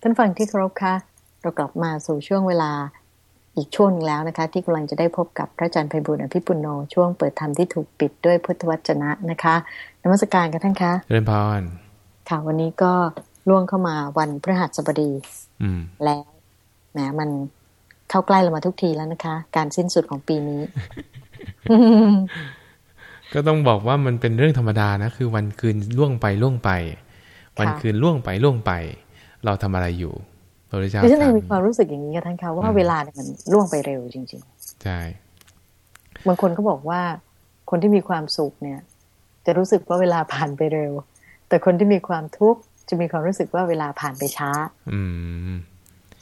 ท่านฟังที่เคารพคะเรากลับมาสู่ช่วงเวลาอีกช่วงนึงแล้วนะคะ ที่กำลังจะได้พบกับพระอาจารย์ไพบุญอภิปุโนช่วงเปิดธรรมที่ถูกปิดด้วยพุทธวจนะนะคะนมัสการกันท่านคะเรียนพรค่ะวันนี้ก็ล่วงเข้ามาวันพฤหัสบดี อืมแล้วแหมมันเข้าใกล้เรามาทุกทีแล้วนะคะ การสิ้นสุดของปีนี้ ก็ต้องบอกว่ามันเป็นเรื่องธรรมดานะ คือวันคืนล่วงไปล่วงไป วันคืนล่วงไปล่วงไป เราทำอะไรอยู่พระพุทธเจ้าดิฉันเองมีความรู้สึกอย่างนี้กับท่านคะว่าเวลาเนี่ยมันล่วงไปเร็วจริง ๆ ใช่บางคนเขาบอกว่าคนที่มีความสุขเนี่ย จะรู้สึกว่าเวลาผ่านไปเร็ว แต่คนที่มีความทุกข์จะมีความรู้สึกว่าเวลาผ่านไปช้า อืม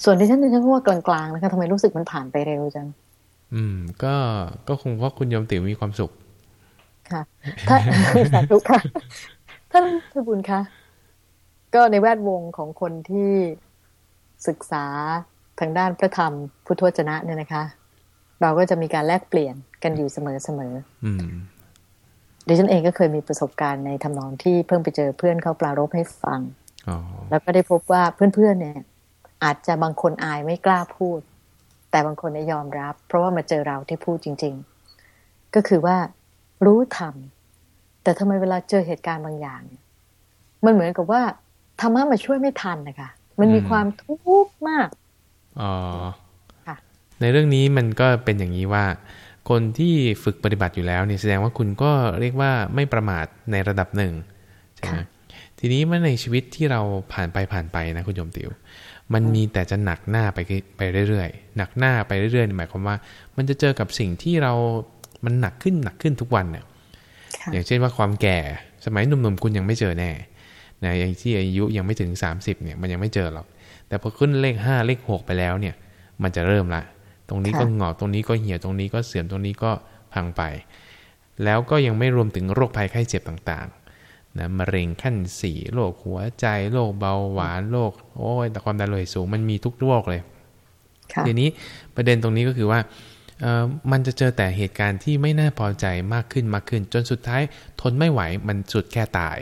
ส่วนที่ฉันดิฉันว่ากลางๆนะคะทำไมรู้สึกมันผ่านไปเร็วจังอืม ก็ก็คงเพราะคุณยมติ๋วมีความสุข ค่ะ ถ้าสาธุค่ะท่านทบุญคะ ก็ในแวดวงของคนที่ศึกษาทางด้านพระธรรมพุทธวจนะเนี่ยนะคะ เราก็จะมีการแลกเปลี่ยนกันอยู่เสมอเสมอดิฉันเองก็เคยมีประสบการณ์ในทำนองที่เพิ่งไปเจอเพื่อนเขาปรารบให้ฟังแล้วก็ได้พบว่าเพื่อนๆเนี่ย อาจจะบางคนอายไม่กล้าพูด แต่บางคนยอมรับ เพราะว่ามาเจอเราที่พูดจริง ๆ ก็คือว่ารู้ทำแต่ทำไมเวลาเจอเหตุการณ์บางอย่าง มันเหมือนกับว่า ธรรมะมาช่วยไม่ทันนะคะมันมีความทุกข์มากอ๋อในเรื่องนี้มันก็เป็นอย่างนี้ว่า คนที่ฝึกปฏิบัติอยู่แล้วเนี่ยแสดงว่าคุณก็เรียกว่าไม่ประมาทในระดับหนึ่งใช่ไหมทีนี้เมื่อในชีวิตที่เราผ่านไปผ่านไปนะคุณโยมติว มันมีแต่จะหนักหน้าไปไปเรื่อยๆหนักหน้าไปเรื่อยๆหมายความว่า มันจะเจอกับสิ่งที่เรา มันหนักขึ้นหนักขึ้นทุกวันเนี่ยอย่างเช่นว่าความแก่ สมัยหนุ่มๆคุณยังไม่เจอแน่ นะอย่างที่อายุยังไม่ถึง 30เนี่ยมันยังไม่เจอหรอก แต่พอขึ้นเลข 5 เลข 6 ไปแล้วเนี่ย มันจะเริ่มละ ตรงนี้ก็หงอกตรงนี้ก็เหี่ยวตรงนี้ก็เสื่อมตรงนี้ก็พังไป แล้วก็ยังไม่รวมถึงโรคภัยไข้เจ็บต่างๆนะมะเร็งขั้นสี่โรคหัวใจโรคเบาหวานโรคโอ้ยแต่ความดันโลหิตสูงมันมีทุกโรคเลยทีนี้ประเด็นตรงนี้ก็คือว่ามันจะเจอแต่เหตุการณ์ที่ไม่น่าพอใจมากขึ้นมากขึ้น จนสุดท้ายทนไม่ไหวมันสุดแค่ตาย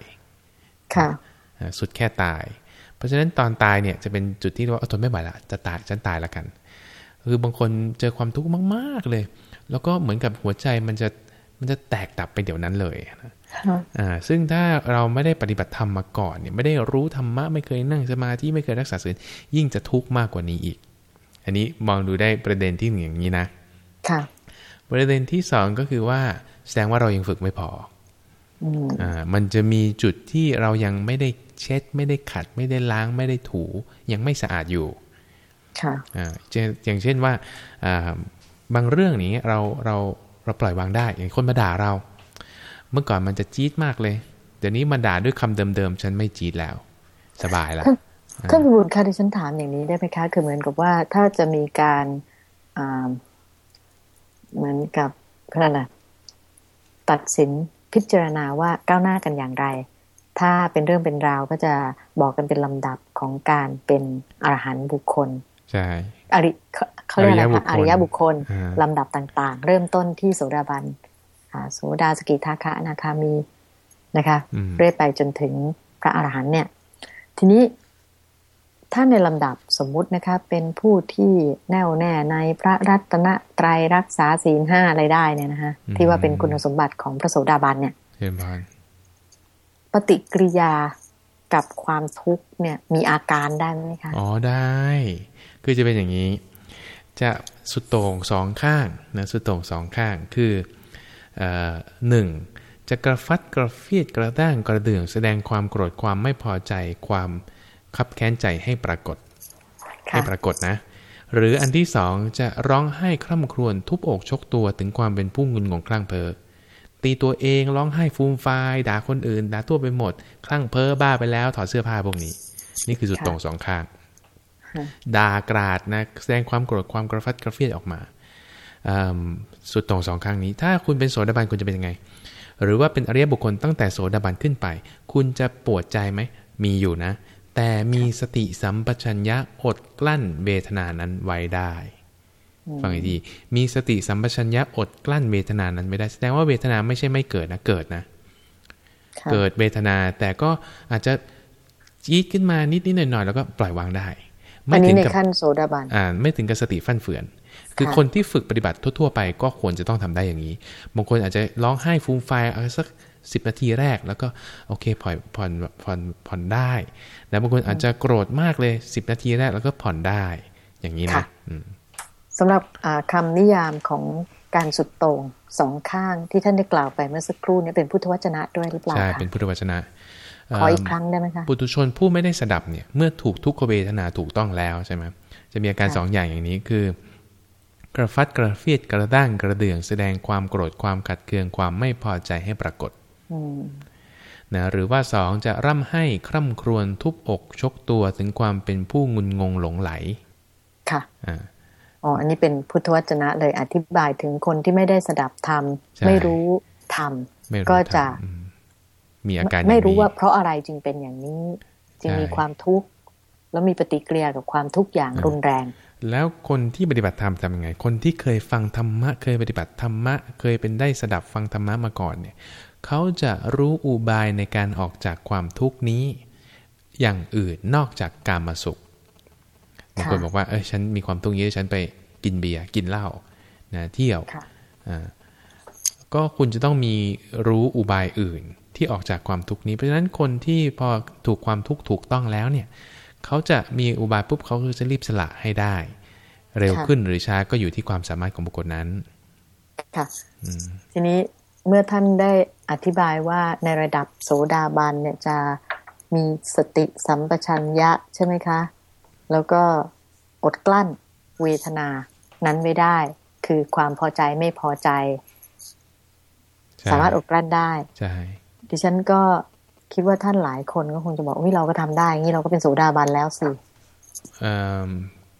ค่ะ สุดแค่ตาย เพราะฉะนั้นตอนตายเนี่ยจะเป็นจุดที่ว่าทนไม่ไหวละจะตายฉันตายละกัน คือบางคนเจอความทุกข์มาก ๆเลย แล้วก็เหมือนกับหัวใจมันจะมันจะแตกดับไปเดี๋ยวนั้นเลยนะอ่าซึ่งถ้าเราไม่ได้ปฏิบัติธรรมมาก่อนเนี่ยไม่ได้รู้ธรรมะไม่เคยนั่งสมาธิไม่เคยรักษาศีลยิ่งจะทุกข์มากกว่านี้อีก อันนี้มองดูได้ประเด็นที่หนึ่งอย่างนี้นะ ค่ะ ประเด็นที่สองก็คือว่าแสดงว่าเรายังฝึกไม่พออ่ามันจะมีจุดที่เรายังไม่ได้ เช็ด ไม่ได้ขัด ไม่ได้ล้างไม่ได้ถู ยังไม่สะอาดอยู่ค่ะอ่าอย่างเช่นว่าอ่าบางเรื่องนี้เราเราเราปล่อยวางได้ อย่างคนมาด่าเรา เมื่อก่อนมันจะจี๊ดมากเลย เดี๋ยวนี้มาด่าด้วยคำเดิมๆฉันไม่จี๊ดแล้ว สบายแล้วท่านบุญค่ะที่ฉันถามอย่างนี้ได้ไหมคะ คือเหมือนกับว่าถ้าจะมีการเหมือนกับอะไรตัดสินพิจารณาว่าก้าวหน้ากันอย่างไร ถ้าเป็นเรื่องเป็นราวก็จะบอกกันเป็นลำดับของการเป็นอรหันต์บุคคล ใช่อริเขาเรียกอะไรคะอริยบุคคลลำดับต่างๆ เริ่มต้นที่โสดาบันโสดาสกิทาคะอนาคามีนะคะเรื่อยไปจนถึงพระอรหันต์เนี่ย ทีนี้ถ้าในลำดับสมมุตินะคะเป็นผู้ที่แน่วแน่ในพระรัตนตรัยรักษาศีลห้าอะไรได้เนี่ยนะคะที่ว่าเป็นคุณสมบัติของพระโสดาบันเนี่ยป ฏิกิริยากับความทุกข์เนี่ยมีอาการได้ไหมคะ อ๋อได้ คือจะเป็นอย่างนี้ จะสุดโต่งสองข้างนะสุดโต่งสองข้างคือหนึ่งจะกระฟัดกระเฟียดกระด้างกระเดื่องแสดงความโกรธความไม่พอใจความคับแค้นใจให้ปรากฏ ให้ปรากฏนะ หรืออันที่สองจะร้องไห้คร่ำครวญทุบอกชกตัวถึงความเป็นผู้งุนงงคลั่งเพอ ตีตัวเองร้องไห้ฟูมฟายด่าคนอื่นด่าทั่วไปหมด คลั่งเพ้อบ้าไปแล้ว ถอดเสื้อผ้าพวกนี้ นี่คือสุดตรงสองข้างด่ากราดนะแสดงความโกรธความกระฟัดกระเฟียดออกมาสุดตรงสองข้างนี้ ถ้าคุณเป็นโสดาบันคุณจะเป็นยังไง หรือว่าเป็นอริยบุคคลตั้งแต่โสดาบันขึ้นไป คุณจะปวดใจไหมมีอยู่นะ แต่มีสติสัมปชัญญะอดกลั้นเวทนานั้นไว้ได้ ฟังอีกทีมีสติสัมปชัญญะอดกลั้นเวทนานั้นไม่ได้แสดงว่าเวทนาไม่ใช่ไม่เกิดนะเกิดนะ เกิดเวทนาแต่ก็อาจจะจี๊ดขึ้นมานิดนิดหน่อยหน่อยแล้วก็ปล่อยวางได้ไม่ถึงกับขั้นโสดาบันอ่าไม่ถึงกับสติฟั่นเฟือน คือคนที่ฝึกปฏิบัติทั่ว ๆ ไปก็ควรจะต้องทำได้อย่างนี้ บางคนอาจจะร้องไห้ฟูมไฟเอาสักสิบนาทีแรก แล้วก็โอเคผ่อนผ่อนผ่อนผ่อนได้ แล้วบางคนอาจจะโกรธมากเลยสิบนาทีแรกแล้วก็ผ่อนได้ อย่างนี้นะ สำหรับคำนิยามของการสุดโต่งสองข้างที่ท่านได้กล่าวไปเมื่อสักครู่นี้เป็นพุทธวจนะด้วยหรือเปล่าใช่เป็นพุทธวจนะขออีกครั้งได้ไหมคะปุถุชนผู้ไม่ได้สดับเนี่ยเมื่อถูกทุกขเวทนาถูกต้องแล้วใช่ไหมจะมีอาการสองอย่างอย่างนี้คือ กระฟัดกระเฟียดกระด้างกระเดื่องแสดงความโกรธความขัดเคืองความไม่พอใจให้ปรากฏนะหรือว่าสองจะร่ำให้คร่ำครวญทุบอกชกตัวถึงความเป็นผู้งุนงงหลงไหล ค่ะอ๋ ออันนี้เป็นพุทธวจนะเลยอธิบายถึงคนที่ไม่ได้สดับธรรม ไม่รู้ธรรมก็จะมีอาการไม่รู้ว่าเพราะอะไรจึงเป็นอย่างนี้ จึงมีความทุกข์แล้วมีปฏิกิริยากับความทุกข์อย่างรุนแรง แล้วคนที่ปฏิบัติธรรมทำยังไง คนที่เคยฟังธรรมะ เคยปฏิบัติธรรมะ เคยเป็นได้สดับฟังธรรมะมาก่อนเนี่ยเขาจะรู้อุบายในการออกจากความทุกข์นี้ อย่างอื่นนอกจากการมาสุข บางคนบอกว่าเออฉันมีความทุกข์เยอะฉันไปกินเบียร์กินเหล้านะเที่ยวก็คุณจะต้องมีรู้อุบายอื่นที่ออกจากความทุกข์นี้เพราะฉะนั้นคนที่พอถูกความทุกข์ถูกต้องแล้วเนี่ยเขาจะมีอุบายปุ๊บเขาจะรีบสละให้ได้ เร็วขึ้นหรือช้าก็อยู่ที่ความสามารถของบุคคลนั้นค่ะทีนี้เมื่อท่านได้อธิบายว่าในระดับโสดาบันเนี่ยจะมีสติสัมปชัญญะใช่ไหมคะ แล้วก็อดกลั้นเวทนานั้นไม่ได้ คือความพอใจไม่พอใจ สามารถอดกลั้นได้ใช่ดิฉันก็คิดว่าท่านหลายคนก็คงจะบอกว่าเราก็ทำได้งี้เราก็เป็นโสดาบันแล้วสิ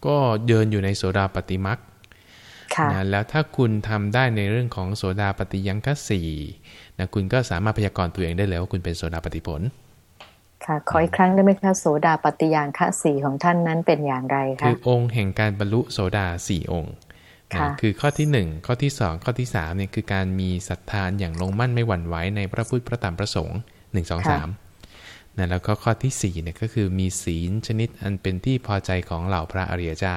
ก็เดินอยู่ในโสดาปฏิมักนะแล้วถ้าคุณทำได้ในเรื่องของโสดาปฏิยังคสี่นะคุณก็สามารถพยากรณ์ตัวเองได้เลยว่าคุณเป็นโสดาปฏิผล ค่ะขออีกครั้งได้ไหมคะโสดาปฏิยังคสี่ของท่านนั้นเป็นอย่างไรคะคือองค์แห่งการบรรลุโสดาสี่องค์นะคือข้อที่หนึ่งข้อที่สองข้อที่สามเนี่ยคือการมีศรัทธาอย่างลงมั่นไม่หวั่นไหวในพระพุทธพระธรรมพระสงฆ์หนึ่งสองสามนะแล้วก็ข้อที่สี่เนี่ยก็คือมีศีลชนิดอันเป็นที่พอใจของเหล่าพระอริยเจ้า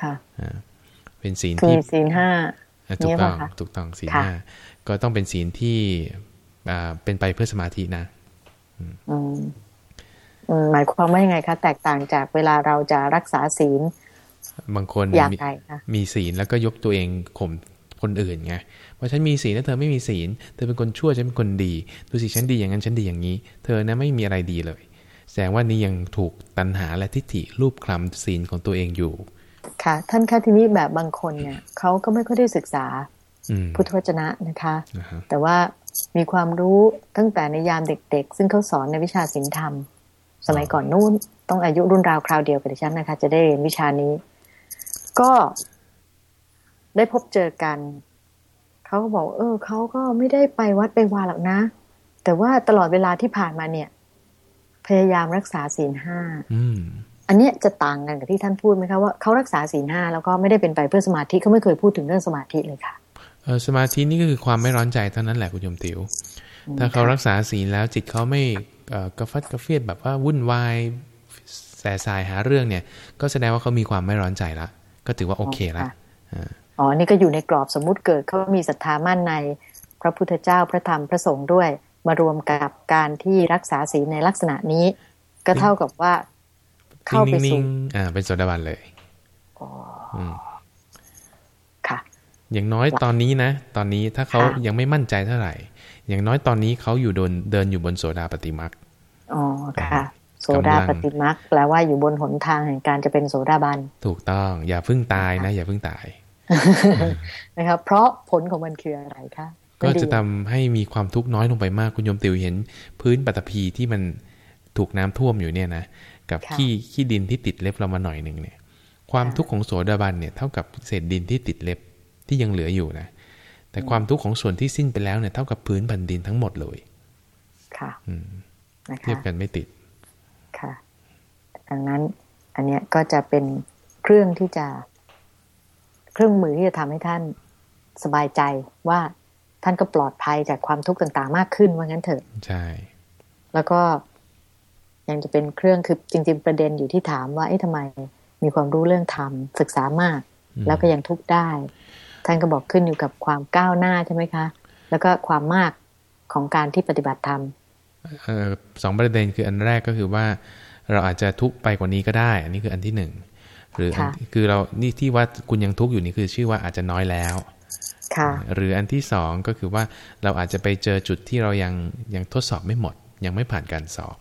ค่ะเป็นศีลที่ศีลห้าถูกต้องถูกต้องศีลห้าก็ต้องเป็นศีลที่เป็นไปเพื่อสมาธินะ หมายความว่ายังไงคะแตกต่างจากเวลาเราจะรักษาศีล บางคนมีศีลแล้วก็ยกตัวเองข่มคนอื่นไงว่าฉันมีศีลแล้วเธอไม่มีศีล เธอเป็นคนชั่วฉันเป็นคนดี ดูสิฉันดีอย่างนั้นฉันดีอย่างนี้ เธอนะไม่มีอะไรดีเลย แสดงว่านี่ยังถูกตัณหาและทิฏฐิรูปคลำศีลของตัวเองอยู่ ค่ะ ท่านคะทีนี้แบบบางคนเนี่ยเขาก็ไม่ค่อยได้ศึกษาพุทธวจนะนะคะ แต่ว่า มีความรู้ตั้งแต่ในยามเด็ก ๆ ซึ่งเขาสอนในวิชาศิลธรรม สมัยก่อนนู้นต้องอายุรุ่นราวคราวเดียวกับดิฉันนะคะ จะได้เรียนวิชานี้ ก็ได้พบเจอกัน เขาก็บอก เออเขาก็ไม่ได้ไปวัดไปวาหรอกนะ แต่ว่าตลอดเวลาที่ผ่านมาเนี่ย พยายามรักษาศีลห้าอันนี้จะต่างกันกับที่ท่านพูดไหมคะว่าเขารักษาศีลห้าแล้วก็ไม่ได้เป็นไปเพื่อสมาธิเขาไม่เคยพูดถึงเรื่องสมาธิเลยค่ะเออ สมาธินี่ก็คือความไม่ร้อนใจเท่านั้นแหละคุณยมติวถ้าเขารักษาศีลแล้วจิตเขาไม่กระฟัดกระเฟียดแบบว่าวุ่นวายแสสายหาเรื่องเนี่ย ก็แสดงว่าเขามีความไม่ร้อนใจละ ก็ถือว่าโอเคแล้วอ๋อ นี่ก็อยู่ในกรอบสมมุติเกิดเขามีศรัทธามั่นในพระพุทธเจ้าพระธรรมพระสงฆ์ด้วย มารวมกับการที่รักษาศีลในลักษณะนี้ ก็เท่ากับว่า เข้าไปสู่อ่าเป็นโสดาบันเลยอ๋อค่ะ อย่างน้อยตอนนี้นะ ตอนนี้ถ้าเขายังไม่มั่นใจเท่าไหร่ อย่างน้อยตอนนี้เขาอยู่โดนเดินอยู่บนโสดาปฏิมักอ๋อค่ะ โสดาปฏิมักแปลว่าอยู่บนหนทางแห่งการจะเป็นโสดาบัน ถูกต้อง อย่าเพิ่งตายนะ อย่าเพิ่งตายนะครับ เพราะผลของมันคืออะไรคะก็จะทำให้มีความทุกข์น้อยลงไปมากคุณโยมติวเห็น พื้นปัตภีที่มันถูกน้ำท่วมอยู่เนี่ยนะกับขี้ขี้ดินที่ติดเล็บเรามาหน่อยหนึ่งเนี่ย ความทุกข์ของโสดาบันเนี่ยเท่ากับเศษดินที่ติดเล็บ ที่ยังเหลืออยู่นะ แต่ความทุกข์ของส่วนที่สิ้นไปแล้วเนี่ยเท่ากับพื้นแผ่นดินทั้งหมดเลย ค่ะเทียบกันไม่ติด ค่ะ ดังนั้น อันเนี้ยก็จะเป็นเครื่องที่จะ เครื่องมือที่จะทำให้ท่านสบายใจว่าท่านก็ปลอดภัยจากความทุกข์ต่างๆ มากขึ้นว่างั้นเถอะ ใช่ แล้วก็ยังจะเป็นเครื่องคือจริง ๆ ประเด็นอยู่ที่ถามว่าเอ๊ะทำไมมีความรู้เรื่องธรรมศึกษามาก แล้วก็ยังทุกข์ได้ ท่านก็บอกขึ้นอยู่กับความก้าวหน้าใช่ไหมคะ แล้วก็ความมากของการที่ปฏิบัติธรรมสองประเด็นคืออันแรกก็คือว่าเราอาจจะทุกข์ไปกว่านี้ก็ได้ อันนี้คืออันที่หนึ่งหรือคือเรานี่ที่ว่าคุณยังทุกข์อยู่นี่คือชื่อว่าอาจจะน้อยแล้วหรืออันที่สองก็คือว่าเราอาจจะไปเจอจุดที่เรายังยังทดสอบไม่หมด ยังไม่ผ่านการสอบ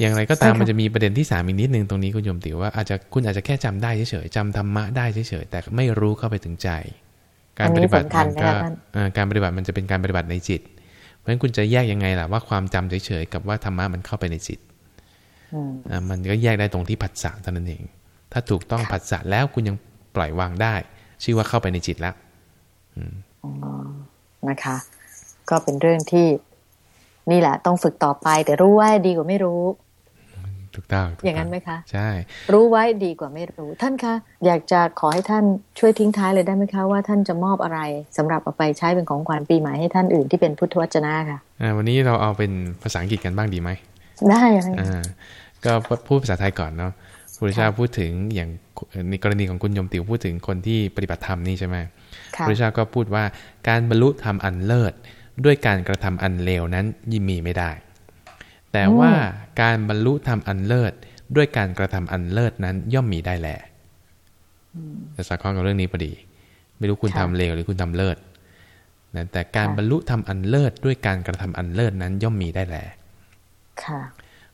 อย่างไรก็ตามมันจะมีประเด็นที่สามอีกนิดนึงตรงนี้คุณโยมติว่าอาจจะคุณอาจจะแค่จำได้เฉยๆจำธรรมะได้เฉยๆแต่ไม่รู้เข้าไปถึงใจ การปฏิบัติมันก็การปฏิบัติมันจะเป็นการปฏิบัติในจิต เพราะฉะนั้นคุณจะแยกยังไงล่ะว่าความจำเฉยๆกับว่าธรรมะมันเข้าไปในจิตมันก็แยกได้ตรงที่ผัสสะเท่านั้นเอง ถ้าถูกต้องผัสสะแล้วคุณยังปล่อยวางได้ ชื่อว่าเข้าไปในจิตแล้วนะคะ ก็เป็นเรื่องที่ นี่แหละ ต้องฝึกต่อไป แต่รู้ไว้ดีกว่าไม่รู้ ถูกต้องอย่างนั้นไหมคะ ใช่ รู้ไว้ดีกว่าไม่รู้ ท่านคะ อยากจะขอให้ท่านช่วยทิ้งท้ายเลยได้ไหมคะ ว่าท่านจะมอบอะไรสำหรับเอาไปใช้เป็นของขวัญปีใหม่ให้ท่านอื่นที่เป็นพุทธวจนะค่ะวันนี้เราเอาเป็นภาษาอังกฤษกันบ้างดีไหมได้อ่าก็พูดภาษาไทยก่อนเนาะพระพุทธเจ้าพูดถึงอย่างในกรณีของคุณยมติวพูดถึงคนที่ปฏิบัติธรรมนี่ใช่ไหมพระพุทธเจ้าก็พูดว่าการบรรลุธรรมอันเลิศด้วยการกระทำอันเลวนั้นยิ่มีไม่ได้ แต่ว่าการบรรลุธรรมอันเลิศด้วยการกระทำอันเลิศนั้นย่อมมีได้แหละจะสักข้อกับเรื่องนี้พอดี ไม่รู้คุณทำเลวหรือคุณทำเลิศนะแต่การบรรลุธรรมอันเลิศด้วยการกระทำอันเลิศนั้นย่อมมีได้แหละ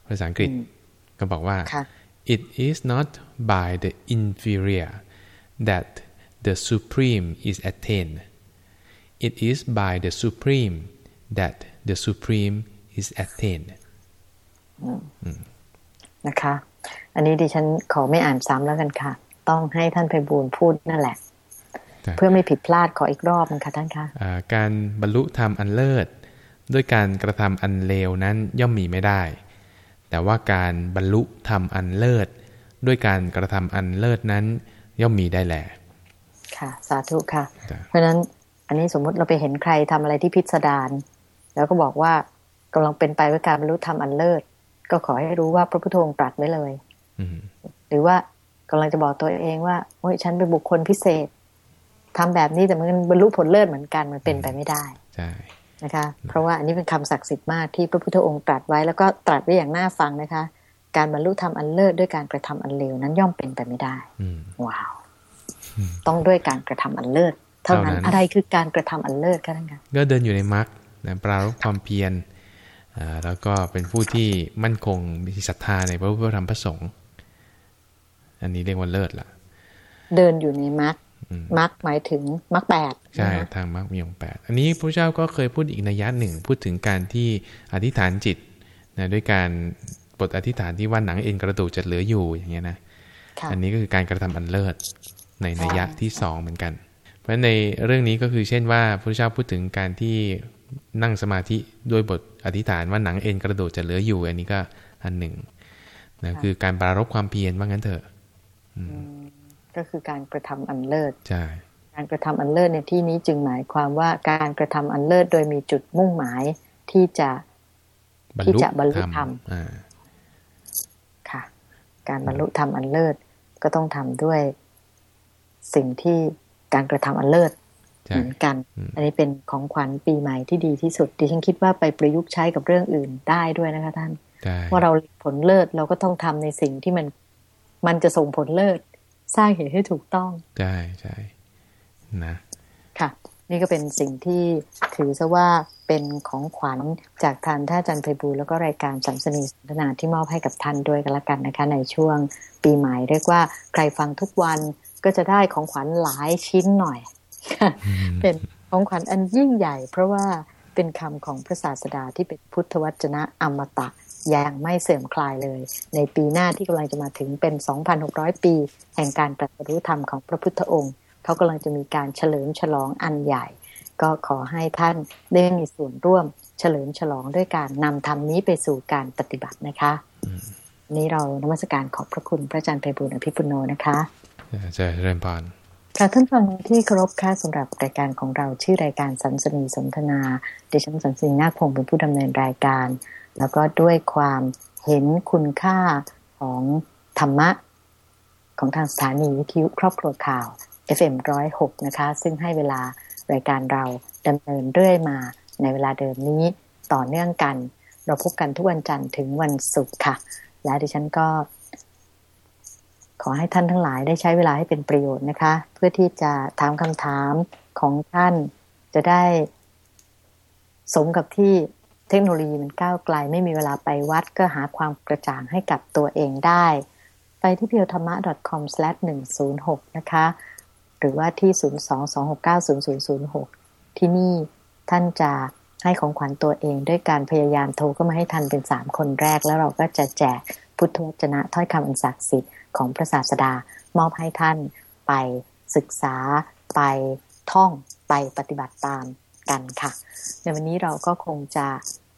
ภาษาอังกฤษก็บอกว่า it is not by the inferior that the supreme is attained it is by the supreme that the supreme is attained นะคะ อันนี้ดิฉันขอไม่อ่านซ้ำแล้วกันค่ะ ต้องให้ท่านไพบูลพูดนั่นแหละ เพื่อไม่ผิดพลาดขออีกรอบนึงค่ะท่านคะการบรรลุธรรมอันเลิศ ด้วยการกระทำอันเลวนั้นย่อมมีไม่ได้ แต่ว่าการบรรลุธรรมอันเลิศ ด้วยการกระทำอันเลิศนั้น ย่อมมีได้แหละค่ะ สาธุค่ะ เพราะฉะนั้นอันนี้สมมุติเราไปเห็นใครทำอะไรที่พิสดารแล้วก็บอกว่ากำลังเป็นไปด้วยการบรรลุธรรมอันเลิศ ก็ขอให้รู้ว่าพระพุทธองค์ตรัสไว้เลยหรือว่ากำลังจะบอกตัวเองว่าโอ้ยฉันเป็นบุคคลพิเศษทำแบบนี้แต่มันบรรลุผลเลิศเหมือนกันมันเป็นไปไม่ได้ใช่นะคะ เพราะว่าอันนี้เป็นคำศักดิ์สิทธิ์มากที่พระพุทธองค์ตรัสไว้แล้วก็ตรัสไว้อย่างน่าฟังนะคะ การบรรลุธรรมอันเลิศด้วยการกระทำอันเลวนั้นย่อมเป็นไปไม่ได้ว้าว ต้องด้วยการกระทำอันเลิศเท่านั้นอะไรคือการกระทำอันเลิศคะท่านคะก็เดินอยู่ในมรรคปรารบความเพียร แล้วก็เป็นผู้ที่มั่นคงมีศรัทธาในพระพุทธธรรมพระสงฆ์อันนี้เรียกว่าเลิศล่ะ เดินอยู่ในมรรคมรรคหมายถึงมรรคแปดใช่ทางมรรคมีองแปดอันนี้พระเจ้าก็เคยพูดอีกนัยยะหนึ่งพูดถึงการที่อธิษฐานจิตนะด้วยการบทอธิษฐานที่ว่าหนังเอ็นกระดูกจะเหลืออยู่อย่างเงี้ยนะอันนี้ก็คือการกระทำอันเลิศในนัยยะที่สองเหมือนกัน เพราะในเรื่องนี้ก็คือเช่นว่าพระเจ้าพูดถึงการที่ นั่งสมาธิด้วยบทอธิษฐานว่าหนังเอ็นกระดูกจะเหลืออยู่ อันนี้ก็อันหนึ่งนะคือการปรารบความเพียรว่างั้นเถอะก็คือการกระทำอันเลิศใช่การกระทำอันเลิศในที่นี้จึงหมายความว่าการกระทำอันเลิศโดยมีจุดมุ่งหมายที่จะที่จะบรรลุธรรมค่ะ การบรรลุธรรมอันเลิศก็ต้องทำด้วยสิ่งที่การกระทำอันเลิศ เหมือนกัน อันนี้เป็นของขวัญปีใหม่ที่ดีที่สุดดิฉันคิดว่าไปประยุกต์ใช้กับเรื่องอื่นได้ด้วยนะคะท่านว่าเราผลเลิศเราก็ต้องทำในสิ่งที่มันมันจะส่งผลเลิศสร้างเหตุให้ถูกต้องใช่ใช่นะ ค่ะ นี่ก็เป็นสิ่งที่ถือซะว่าเป็นของขวัญจากทานท่าจันทร์ไพบูลแล้วก็รายการสัมสนีสนทนาที่มอบให้กับท่านด้วยกันละกันนะคะ ในช่วงปีใหม่เรียกว่าใครฟังทุกวันก็จะได้ของขวัญหลายชิ้นหน่อย เป็นของขวัญอันยิ่งใหญ่ เพราะว่าเป็นคำของพระศาสดาที่เป็นพุทธวจนะอมตะยังไม่เสื่อมคลายเลย ในปีหน้าที่กำลังจะมาถึงเป็น 2,600 ปี แห่งการตรัสรู้ธรรมของพระพุทธองค์ เขากำลังจะมีการเฉลิมฉลองอันใหญ่ ก็ขอให้ท่านได้มีส่วนร่วมเฉลิมฉลองด้วยการนำธรรมนี้ไปสู่การปฏิบัตินะคะ นี้เรานมัสการขอบพระคุณพระอาจารย์ไพบุญอภิปุโนนะคะจะเริ่มพาน ค่ะท่านฟังที่เคารพค่ะสำหรับรายการของเราชื่อรายการสันสนีสนทนาดิฉันสันสนีนาคพงศ์เป็นผู้ดำเนินรายการ แล้วก็ด้วยความเห็นคุณค่าของธรรมะ ของทางสถานีวิทยุครอบครัวข่าว FM106 นะคะ ซึ่งให้เวลารายการเราดำเนินเรื่อยมาในเวลาเดิมนี้ต่อเนื่องกัน เราพบกันทุกวันจันทร์ถึงวันศุกร์ค่ะ และดิฉันก็ อให้ท่านทั้งหลายได้ใช้เวลาให้เป็นประโยชน์นะคะ เพื่อที่จะถามคำถามของท่านจะได้ สมกับที่เทคโนโลยีมันก้าวไกล ไม่มีเวลาไปวัดก็หาความกระจ่างให้กับตัวเองได้ ไปที่เพียวธรรมะ .com/106 นะคะ หรือว่าที่ 022690006 ที่นี่ท่านจะให้ของขวัญตัวเองด้วยการพยายามโทรก็มาให้ทันเป็นสามคนแรก แล้วเราก็จะแจกพุทธวจนะถ้อยคำอันศักดิ์สิทธิ์ ของพระศาสดามอบให้ท่านไปศึกษาไปท่องไปปฏิบัติตามกันค่ะ ในวันนี้เราก็คงจะ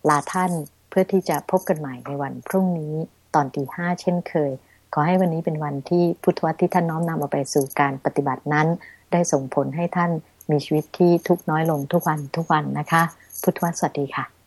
ลาท่านเพื่อที่จะพบกันใหม่ในวันพรุ่งนี้ตอนตีห้าเช่นเคย ขอให้วันนี้เป็นวันที่พุทธวัตรที่ท่านน้อมนำเอาไปสู่การปฏิบัตินั้น ได้ส่งผลให้ท่านมีชีวิตที่ทุกน้อยลงทุกวันทุกวันนะคะ พุทธวัตรสวัสดีค่ะ